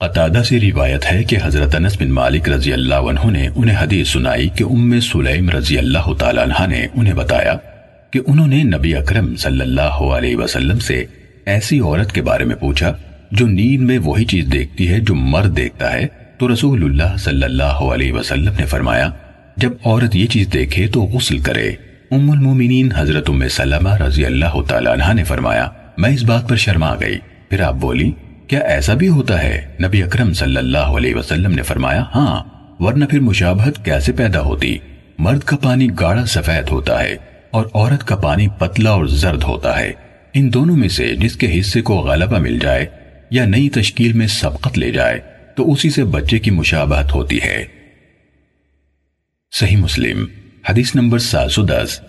قطادہ سے روایت ہے کہ حضرت انس بن مالک رضی اللہ عنہ نے انہیں حدیث سنائی کہ ام سلیم رضی اللہ تعالیٰ عنہ نے انہیں بتایا کہ انہوں نے نبی اکرم صلی اللہ علیہ وسلم سے ایسی عورت کے بارے میں پوچھا جو نیند میں وہی چیز دیکھتی ہے جو مرد دیکھتا ہے۔ تو رسول اللہ صلی اللہ علیہ وسلم نے فرمایا، جب عورت یہ چیز دیکھے تو غسل کرے۔ ام المومنین حضرت ام سلمہ رضی اللہ تعالیٰ عنہ نے فرمایا، میں اس بات پر شرما گئی۔ پھر آپ بولی کیا ایسا بھی ہوتا ہے؟ نبی اکرم صلی اللہ علیہ وسلم نے فرمایا ہاں ورنہ پھر مشابہت کیسے پیدا ہوتی؟ مرد کا پانی گاڑا سفید ہوتا ہے اور عورت کا پانی پتلا اور زرد ہوتا ہے۔ ان دونوں میں سے جس کے حصے کو غلبہ مل جائے یا نئی تشکیل میں سبقت لے جائے، تو اسی سے بچے کی مشابہت ہوتی ہے۔ صحیح مسلم، حدیث نمبر سات سو دس۔